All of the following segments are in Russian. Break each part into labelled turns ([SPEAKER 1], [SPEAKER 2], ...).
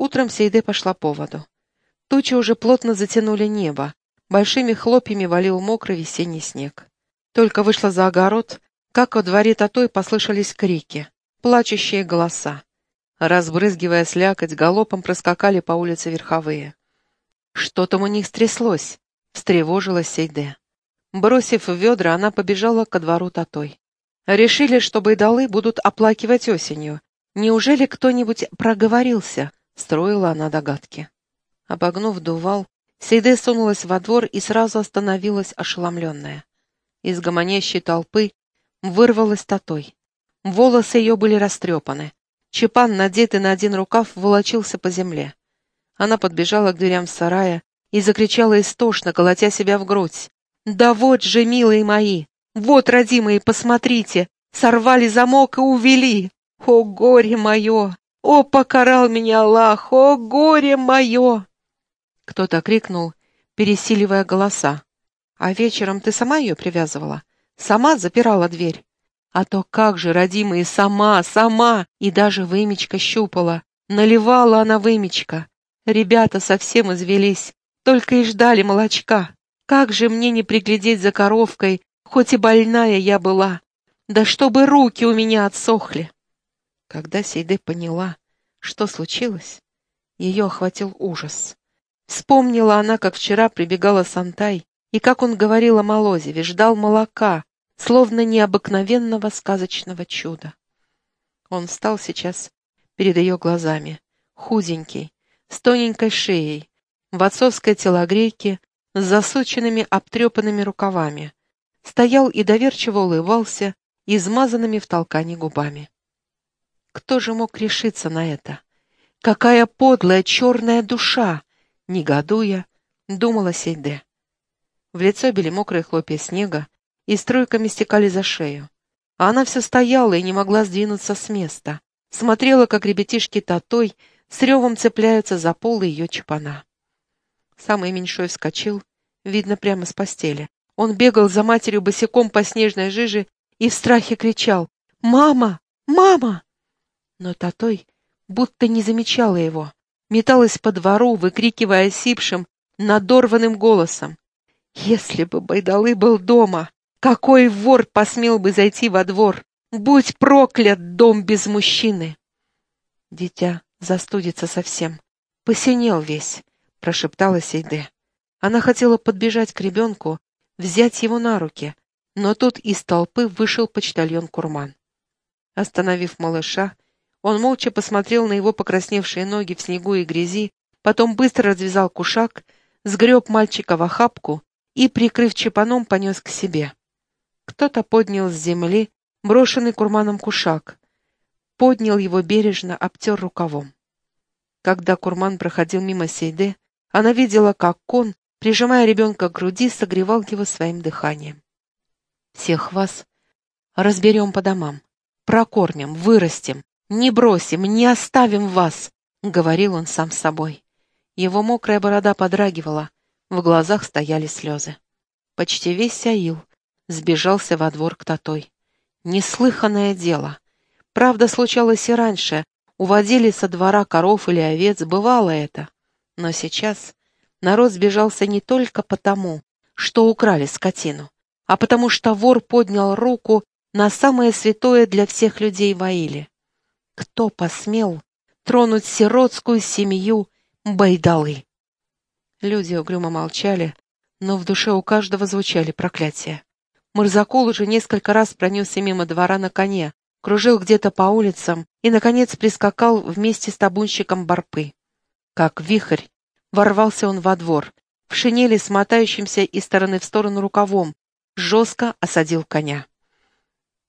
[SPEAKER 1] Утром Сейде пошла по воду. Тучи уже плотно затянули небо, большими хлопьями валил мокрый весенний снег. Только вышла за огород, как во дворе Татой послышались крики, плачущие голоса. Разбрызгивая слякоть, галопом проскакали по улице верховые. Что там у них стряслось? Встревожилась Сейде. Бросив ведра, она побежала ко двору Татой. Решили, что байдалы будут оплакивать осенью. Неужели кто-нибудь проговорился? Строила она догадки. Обогнув дувал, Сейде сунулась во двор и сразу остановилась ошеломленная. Из гомонящей толпы вырвалась Татой. Волосы ее были растрепаны. Чепан, надетый на один рукав, волочился по земле. Она подбежала к дверям сарая и закричала истошно, колотя себя в грудь. «Да вот же, милые мои! Вот, родимые, посмотрите! Сорвали замок и увели! О, горе мое! О, покарал меня Аллах! О, горе мое!» Кто-то крикнул, пересиливая голоса. «А вечером ты сама ее привязывала? Сама запирала дверь?» А то как же, родимые, сама, сама, и даже вымечка щупала. Наливала она вымечка. Ребята совсем извелись, только и ждали молочка. Как же мне не приглядеть за коровкой, хоть и больная я была. Да чтобы руки у меня отсохли. Когда Сейде поняла, что случилось, ее охватил ужас. Вспомнила она, как вчера прибегала Сантай, и как он говорил о Молозеве, ждал молока, словно необыкновенного сказочного чуда. Он встал сейчас перед ее глазами, худенький, с тоненькой шеей, в отцовской телогрейке, с засученными обтрепанными рукавами, стоял и доверчиво улыбался измазанными в толкане губами. Кто же мог решиться на это? Какая подлая черная душа! Негодуя, думала Сейде. В лицо били мокрые хлопья снега, и струйками стекали за шею. А она все стояла и не могла сдвинуться с места. Смотрела, как ребятишки татой с ревом цепляются за полы ее чапана. Самый меньшой вскочил, видно, прямо с постели. Он бегал за матерью босиком по снежной жиже и в страхе кричал «Мама! Мама!» Но Татой будто не замечала его, металась по двору, выкрикивая осипшим, надорванным голосом. «Если бы Байдалы был дома! Какой вор посмел бы зайти во двор? Будь проклят дом без мужчины!» Дитя застудится совсем. Посинел весь, прошептала Сейде. Она хотела подбежать к ребенку, взять его на руки, но тут из толпы вышел почтальон Курман. Остановив малыша, он молча посмотрел на его покрасневшие ноги в снегу и грязи, потом быстро развязал кушак, сгреб мальчика в охапку и, прикрыв чепаном, понес к себе. Кто-то поднял с земли брошенный курманом кушак, поднял его бережно, обтер рукавом. Когда курман проходил мимо Сейде, она видела, как он, прижимая ребенка к груди, согревал его своим дыханием. «Всех вас разберем по домам, прокормим, вырастим, не бросим, не оставим вас», — говорил он сам с собой. Его мокрая борода подрагивала, в глазах стояли слезы. Почти весь Аил сбежался во двор к Татой. Неслыханное дело. Правда, случалось и раньше. Уводили со двора коров или овец, бывало это. Но сейчас народ сбежался не только потому, что украли скотину, а потому что вор поднял руку на самое святое для всех людей в Аиле. Кто посмел тронуть сиротскую семью Байдалы? Люди угрюмо молчали, но в душе у каждого звучали проклятия. Мурзакул уже несколько раз пронесся мимо двора на коне, кружил где-то по улицам и, наконец, прискакал вместе с табунщиком Барпы. Как вихрь, ворвался он во двор, в шинели с мотающимся из стороны в сторону рукавом, жестко осадил коня.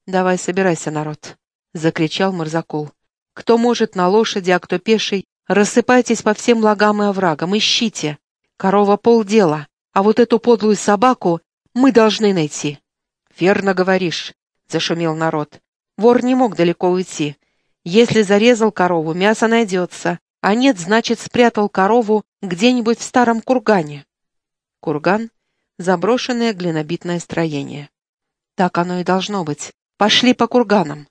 [SPEAKER 1] «Давай собирайся, народ!» — закричал Мурзакул. «Кто может на лошади, а кто пеший, рассыпайтесь по всем лагам и оврагам, ищите! Корова полдела, а вот эту подлую собаку мы должны найти!» «Верно говоришь», — зашумел народ. «Вор не мог далеко уйти. Если зарезал корову, мясо найдется, а нет, значит, спрятал корову где-нибудь в старом кургане». Курган — заброшенное глинобитное строение. Так оно и должно быть. Пошли по курганам.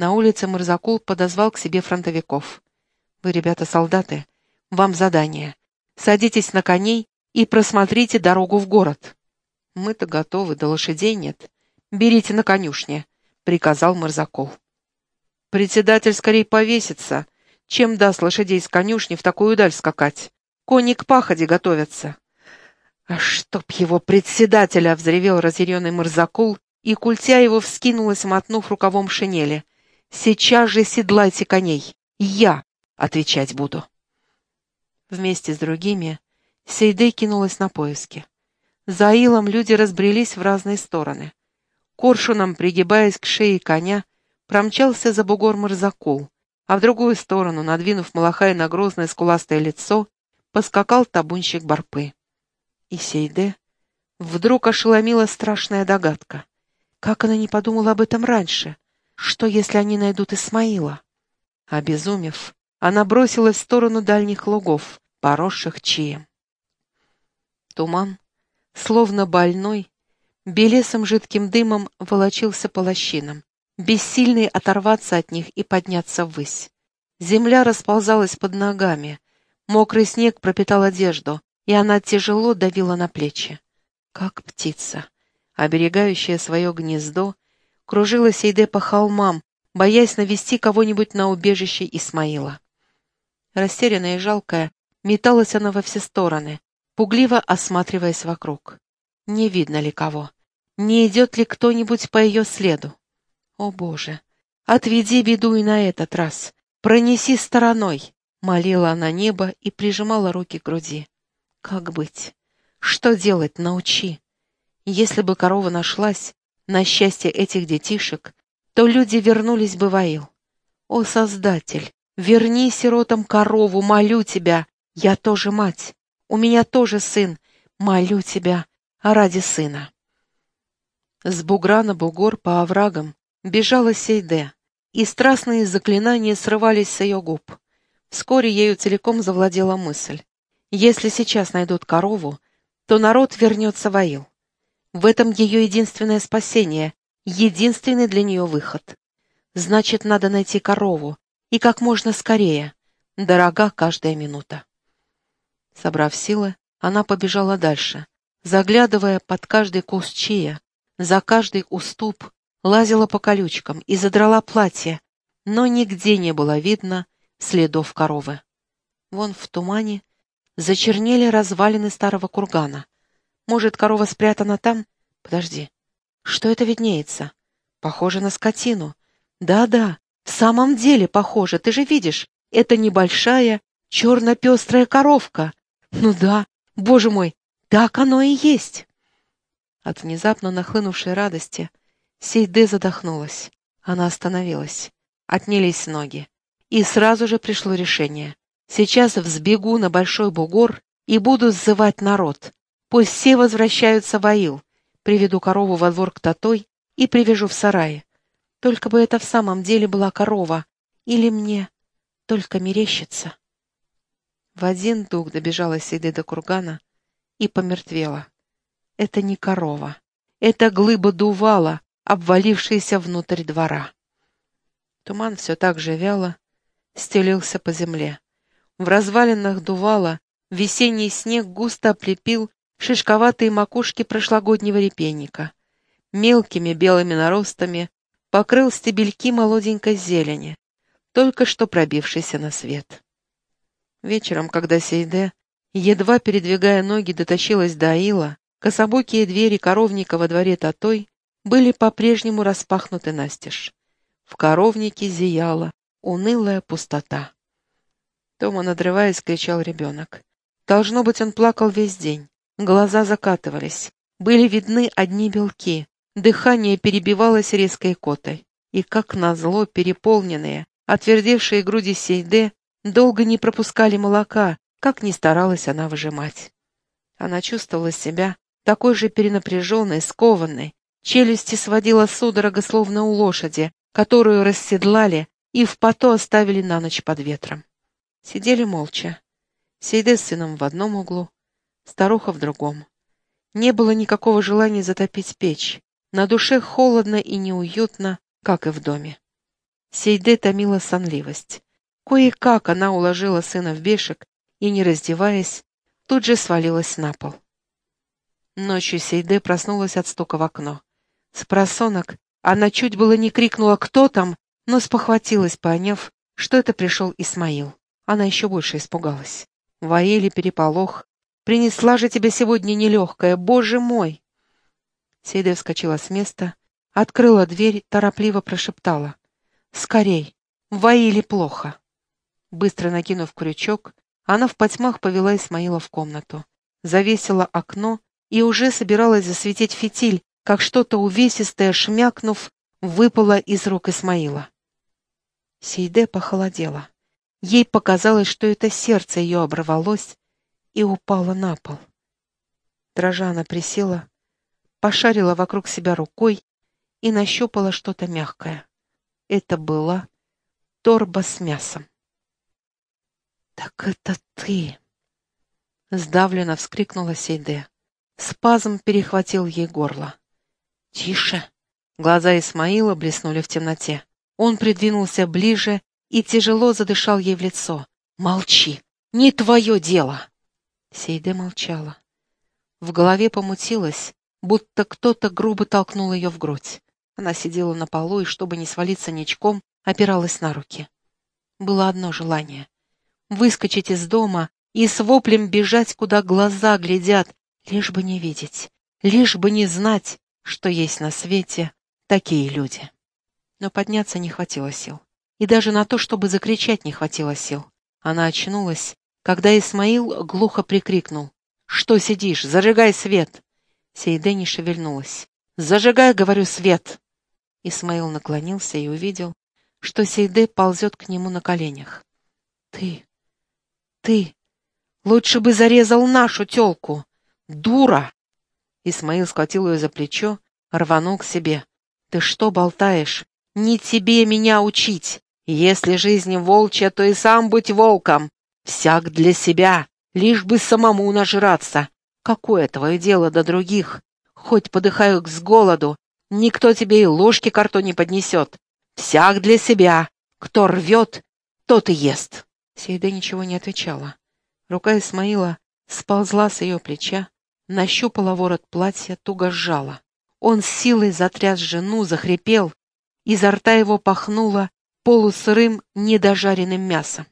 [SPEAKER 1] На улице Мырзакул подозвал к себе фронтовиков. Вы, ребята, солдаты, вам задание. Садитесь на коней и просмотрите дорогу в город. Мы-то готовы, да лошадей нет. Берите на конюшне, приказал Марзаков. Председатель скорее повесится, чем даст лошадей с конюшни в такую даль скакать. Кони к паходе готовятся. «А чтоб его председателя!» — взревел разъяренный Мырзакул, и культя его вскинулась, мотнув рукавом шинели. «Сейчас же седлайте коней! Я отвечать буду!» Вместе с другими Сейды кинулась на поиски. За илом люди разбрелись в разные стороны. Коршуном, пригибаясь к шее коня, промчался за бугор Мырзакул, а в другую сторону, надвинув малахай на грозное скуластое лицо, поскакал табунщик Барпы. И Сейде вдруг ошеломила страшная догадка. Как она не подумала об этом раньше? Что, если они найдут Исмаила? Обезумев, она бросилась в сторону дальних лугов, поросших чием. Туман, словно больной, белесым жидким дымом волочился по лощинам, бессильный оторваться от них и подняться ввысь. Земля расползалась под ногами, мокрый снег пропитал одежду, и она тяжело давила на плечи. Как птица, оберегающая свое гнездо, кружила Сейде по холмам, боясь навести кого-нибудь на убежище Исмаила. Растерянная и жалкая, металась она во все стороны, пугливо осматриваясь вокруг. Не видно ли кого? Не идет ли кто-нибудь по ее следу? О, Боже! Отведи беду и на этот раз! Пронеси стороной! Молила она небо и прижимала руки к груди. Как быть? Что делать? Научи. Если бы корова нашлась, на счастье этих детишек, то люди вернулись бы в Аил. О, Создатель, верни сиротам корову, молю тебя, я тоже мать, у меня тоже сын, молю тебя, ради сына. С бугра на бугор по оврагам бежала Сейде, и страстные заклинания срывались с ее губ. Вскоре ею целиком завладела мысль. Если сейчас найдут корову, то народ вернется в Аил. В этом ее единственное спасение, единственный для нее выход. Значит, надо найти корову, и как можно скорее. Дорога каждая минута. Собрав силы, она побежала дальше, заглядывая под каждый куст чия, за каждый уступ, лазила по колючкам и задрала платье, но нигде не было видно следов коровы. Вон в тумане Зачернели развалины старого кургана. Может, корова спрятана там? Подожди. Что это виднеется? Похоже на скотину. Да-да, в самом деле похоже, ты же видишь. Это небольшая черно-пестрая коровка. Ну да, боже мой, так оно и есть. От внезапно нахлынувшей радости Сейде задохнулась. Она остановилась. Отнялись ноги. И сразу же пришло решение. Сейчас взбегу на Большой Бугор и буду сзывать народ. Пусть все возвращаются в Аил. Приведу корову во двор к Татой и привяжу в сарае. Только бы это в самом деле была корова. Или мне только мерещится. В один дух добежала Сейды до кургана и помертвела. Это не корова. Это глыба дувала, обвалившаяся внутрь двора. Туман все так же вяло стелился по земле. В развалинах дувало, весенний снег густо облепил шишковатые макушки прошлогоднего репейника. Мелкими белыми наростами покрыл стебельки молоденькой зелени, только что пробившейся на свет. Вечером, когда Сейде, едва передвигая ноги, дотащилась до Аила, кособокие двери коровника во дворе Татой были по-прежнему распахнуты настежь. В коровнике зияла унылая пустота. Тома, надрываясь, кричал ребенок. Должно быть, он плакал весь день. Глаза закатывались. Были видны одни белки. Дыхание перебивалось резкой котой. И, как назло, переполненные, отвердевшие груди Сейде долго не пропускали молока, как ни старалась она выжимать. Она чувствовала себя такой же перенапряженной, скованной. Челюсти сводила судорога, словно у лошади, которую расседлали и в пото оставили на ночь под ветром. Сидели молча. Сейде с сыном в одном углу, старуха в другом. Не было никакого желания затопить печь. На душе холодно и неуютно, как и в доме. Сейде томила сонливость. Кое-как она уложила сына в бешек и, не раздеваясь, тут же свалилась на пол. Ночью Сейде проснулась от стука в окно. С просонок она чуть было не крикнула «Кто там?», но спохватилась, поняв, что это пришел Исмаил. Она еще больше испугалась. Ваели переполох. «Принесла же тебе сегодня нелегкая, боже мой!» Сейде вскочила с места, открыла дверь, торопливо прошептала. «Скорей! Ваили плохо!» Быстро накинув крючок, она в потьмах повела Исмаила в комнату, завесила окно и уже собиралась засветить фитиль, как что-то увесистое, шмякнув, выпало из рук Исмаила. Сейде похолодела. Ей показалось, что это сердце ее оборвалось и упало на пол. Дрожа она присела, пошарила вокруг себя рукой и нащупала что-то мягкое. Это была торба с мясом. «Так это ты!» Сдавленно вскрикнула Сейде. Спазм перехватил ей горло. «Тише!» Глаза Исмаила блеснули в темноте. Он придвинулся ближе и тяжело задышал ей в лицо. «Молчи! Не твое дело!» Сейде молчала. В голове помутилась, будто кто-то грубо толкнул ее в грудь. Она сидела на полу и, чтобы не свалиться ничком, опиралась на руки. Было одно желание — выскочить из дома и с воплем бежать, куда глаза глядят, лишь бы не видеть, лишь бы не знать, что есть на свете такие люди. Но подняться не хватило сил. И даже на то, чтобы закричать, не хватило сил. Она очнулась, когда Исмаил глухо прикрикнул. «Что сидишь? Зажигай свет!» Сейде не шевельнулась. «Зажигай, говорю, свет!» Исмаил наклонился и увидел, что Сейде ползет к нему на коленях. «Ты! Ты! Лучше бы зарезал нашу тёлку! Дура!» Исмаил схватил ее за плечо, рванул к себе. «Ты что болтаешь? Не тебе меня учить! Если жизнь волчья, то и сам быть волком! Всяк для себя, лишь бы самому нажраться! Какое твое дело до других? Хоть подыхаю с голоду, никто тебе и ложки карту не поднесет. Всяк для себя. Кто рвет, тот и ест!» Сейда ничего не отвечала. Рука Исмаила сползла с ее плеча, нащупала ворот платья, туго сжала. Он с силой затряс жену, захрипел. Изо рта его пахнуло полусырым, недожаренным мясом.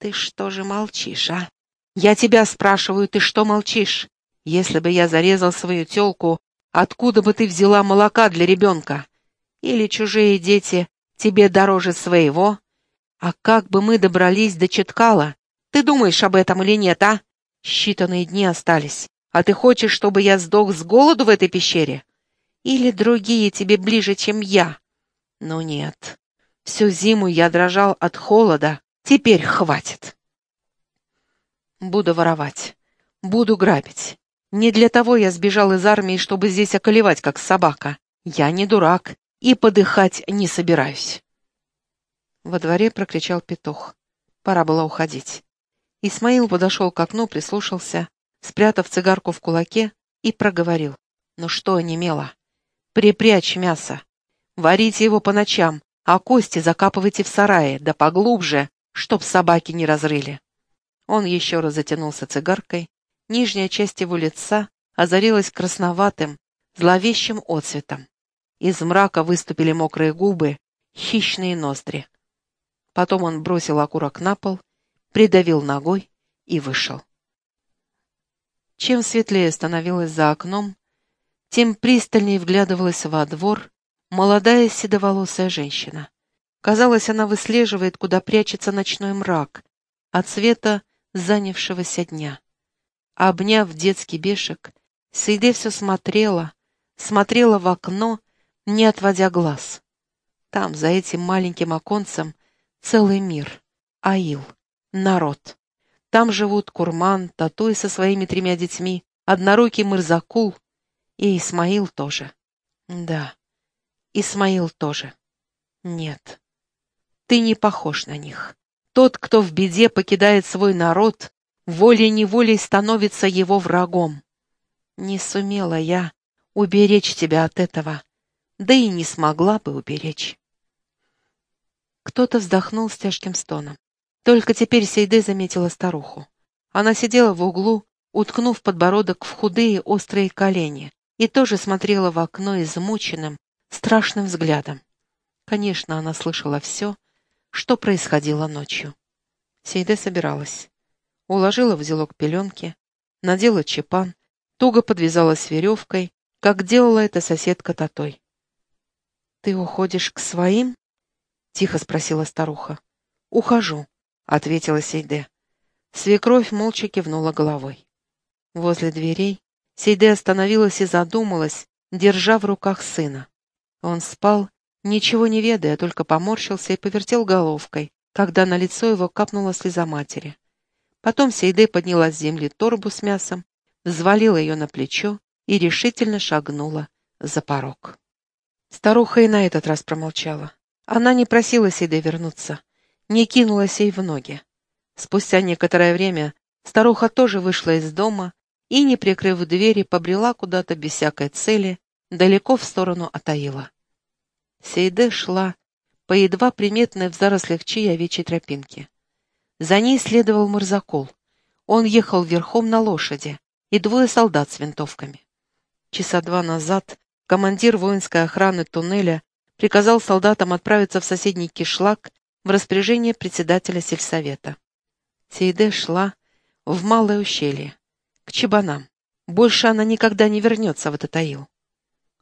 [SPEAKER 1] «Ты что же молчишь, а? Я тебя спрашиваю, ты что молчишь? Если бы я зарезал свою тёлку, откуда бы ты взяла молока для ребенка? Или чужие дети тебе дороже своего? А как бы мы добрались до Четкала? Ты думаешь об этом или нет, а? Считанные дни остались. А ты хочешь, чтобы я сдох с голоду в этой пещере? Или другие тебе ближе, чем я? Ну нет. Всю зиму я дрожал от холода. Теперь хватит. Буду воровать. Буду грабить. Не для того я сбежал из армии, чтобы здесь околевать, как собака. Я не дурак и подыхать не собираюсь. Во дворе прокричал петух. Пора было уходить. Исмаил подошел к окну, прислушался спрятав цигарку в кулаке, и проговорил. «Ну что, онемело? Припрячь мясо. Варите его по ночам, а кости закапывайте в сарае, да поглубже, чтоб собаки не разрыли». Он еще раз затянулся цигаркой, нижняя часть его лица озарилась красноватым, зловещим отцветом. Из мрака выступили мокрые губы, хищные ноздри. Потом он бросил окурок на пол, придавил ногой и вышел. Чем светлее становилось за окном, тем пристальнее вглядывалась во двор молодая седоволосая женщина. Казалось, она выслеживает, куда прячется ночной мрак, от света занявшегося дня. Обняв детский бешек, Сейде все смотрела, смотрела в окно, не отводя глаз. Там, за этим маленьким оконцем, целый мир, Аил, народ. Там живут Курман, Татуй со своими тремя детьми, однорукий Мырзакул и Исмаил тоже. Да, Исмаил тоже. Нет, ты не похож на них. Тот, кто в беде покидает свой народ, волей-неволей становится его врагом. Не сумела я уберечь тебя от этого, да и не смогла бы уберечь. Кто-то вздохнул с тяжким стоном. Только теперь Сейде заметила старуху. Она сидела в углу, уткнув подбородок в худые острые колени, и тоже смотрела в окно измученным, страшным взглядом. Конечно, она слышала все, что происходило ночью. Сейде собиралась. Уложила в узелок пеленки, надела чепан, туго подвязалась веревкой, как делала это соседка Татой. «Ты уходишь к своим?» — тихо спросила старуха. «Ухожу», — ответила Сейде. Свекровь молча кивнула головой. Возле дверей Сейде остановилась и задумалась, держа в руках сына. Он спал, ничего не ведая, только поморщился и повертел головкой, когда на лицо его капнула слеза матери. Потом Сейде подняла с земли торбу с мясом, взвалила ее на плечо и решительно шагнула за порог. Старуха и на этот раз промолчала. Она не просила Сейде вернуться, не кинулась ей в ноги. Спустя некоторое время старуха тоже вышла из дома и, не прикрыв двери, побрела куда-то без всякой цели, далеко в сторону от Аила. Сейде шла по едва приметной в зарослях чьи овечьей тропинке. За ней следовал Мурзакол. Он ехал верхом на лошади, и двое солдат с винтовками. Часа два назад командир воинской охраны туннеля приказал солдатам отправиться в соседний кишлак в распоряжение председателя сельсовета. Сейде шла в малое ущелье, к чебанам. Больше она никогда не вернется в этот аил.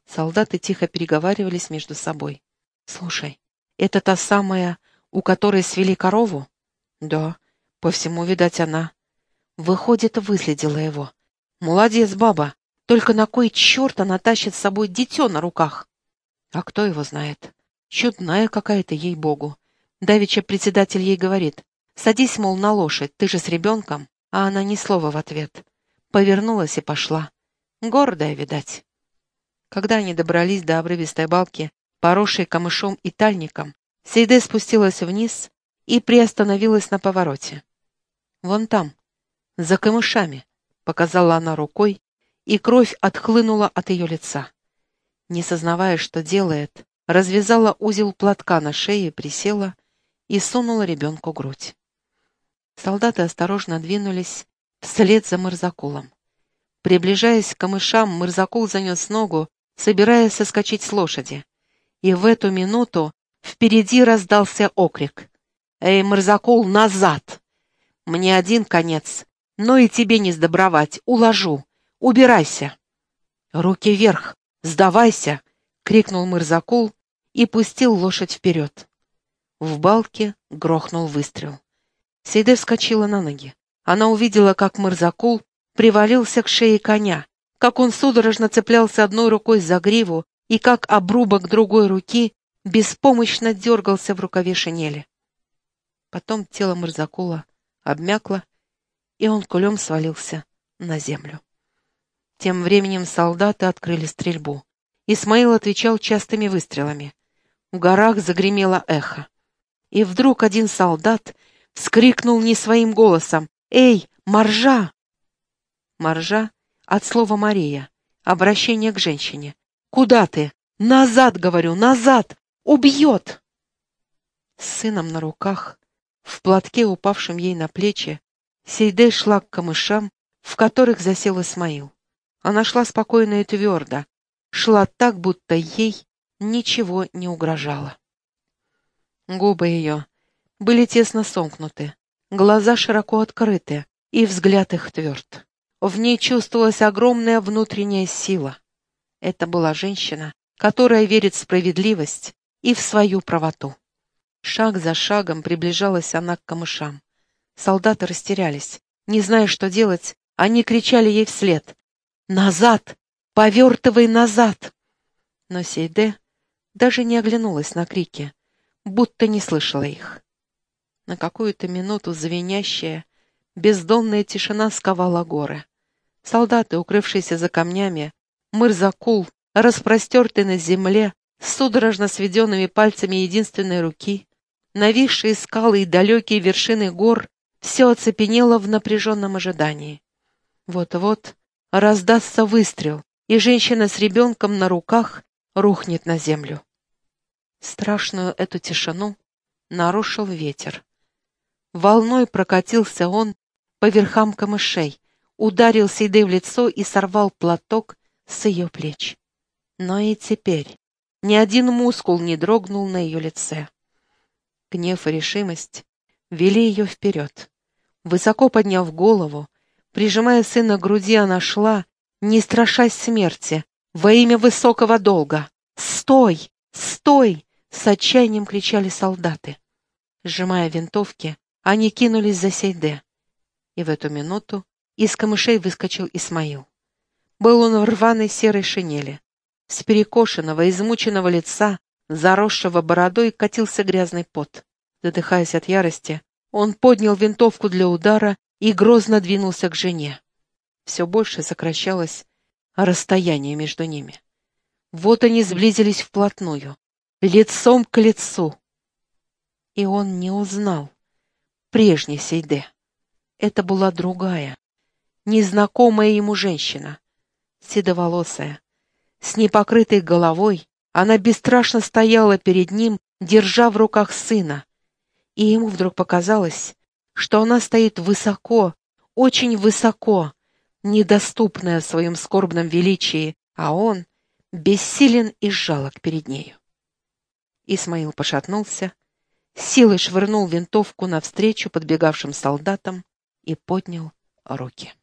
[SPEAKER 1] Солдаты тихо переговаривались между собой. «Слушай, это та самая, у которой свели корову?» «Да, по всему, видать, она». Выходит, выследила его. «Молодец, баба! Только на кой черт она тащит с собой дитё на руках?» «А кто его знает? Чудная какая-то, ей-богу!» Давича председатель ей говорит. «Садись, мол, на лошадь, ты же с ребенком». А она ни слова в ответ. Повернулась и пошла. Гордая, видать. Когда они добрались до обрывистой балки, поросшей камышом и тальником, Сейде спустилась вниз и приостановилась на повороте. «Вон там, за камышами», — показала она рукой, и кровь отхлынула от ее лица. Не сознавая, что делает, развязала узел платка на шее, присела и сунула ребенку грудь. Солдаты осторожно двинулись вслед за Мырзакулом. Приближаясь к камышам, Мырзакул занес ногу собираясь соскочить с лошади. И в эту минуту впереди раздался окрик. «Эй, Мырзакул, назад! Мне один конец, но и тебе не сдобровать, уложу. Убирайся!» «Руки вверх! Сдавайся!» — крикнул Мырзакул и пустил лошадь вперед. В балке грохнул выстрел. Сейде вскочила на ноги. Она увидела, как Мырзакул привалился к шее коня, как он судорожно цеплялся одной рукой за гриву и как обрубок другой руки беспомощно дергался в рукаве шинели. Потом тело Мырзакула обмякло, и он кулем свалился на землю. Тем временем солдаты открыли стрельбу. Исмаил отвечал частыми выстрелами. В горах загремело эхо. И вдруг один солдат вскрикнул не своим голосом «Эй, Маржа!» Маржа от слова «Мария». Обращение к женщине. «Куда ты? Назад, говорю, назад! Убьет!» С сыном на руках, в платке, упавшем ей на плечи, Сейде шла к камышам, в которых засел Исмаил. Она шла спокойно и твердо, шла так, будто ей ничего не угрожало. Губы ее были тесно сомкнуты, глаза широко открыты, и взгляд их тверд. В ней чувствовалась огромная внутренняя сила. Это была женщина, которая верит в справедливость и в свою правоту. Шаг за шагом приближалась она к камышам. Солдаты растерялись. Не зная, что делать, они кричали ей вслед. «Назад! Повертывай назад!» Но Сейде даже не оглянулась на крики, будто не слышала их. На какую-то минуту звенящая, бездонная тишина сковала горы. Солдаты, укрывшиеся за камнями, Мырзакул, распростертый на земле, с судорожно сведенными пальцами единственной руки, нависшие скалы и далекие вершины гор, все оцепенело в напряженном ожидании. Вот-вот раздастся выстрел, и женщина с ребенком на руках рухнет на землю. Страшную эту тишину нарушил ветер. Волной прокатился он по верхам камышей, ударил Сейды в лицо и сорвал платок с ее плеч. Но и теперь ни один мускул не дрогнул на ее лице. Гнев и решимость вели ее вперед. Высоко подняв голову, прижимая сына к груди, она шла, не страшась смерти, во имя высокого долга. «Стой! Стой!» — с отчаянием кричали солдаты. Сжимая винтовки, они кинулись за Сейде. И в эту минуту из камышей выскочил Исмаил. Был он в рваной серой шинели. С перекошенного, измученного лица, заросшего бородой, катился грязный пот. Задыхаясь от ярости, он поднял винтовку для удара и грозно двинулся к жене. Все больше сокращалось расстояние между ними. Вот они сблизились вплотную, лицом к лицу. И он не узнал прежней Сейде. Это была другая, незнакомая ему женщина, седоволосая, с непокрытой головой. Она бесстрашно стояла перед ним, держа в руках сына. И ему вдруг показалось, что она стоит высоко, очень высоко, недоступная в своем скорбном величии, а он бессилен и жалок перед нею. Исмаил пошатнулся, силой швырнул винтовку навстречу подбегавшим солдатам и поднял руки.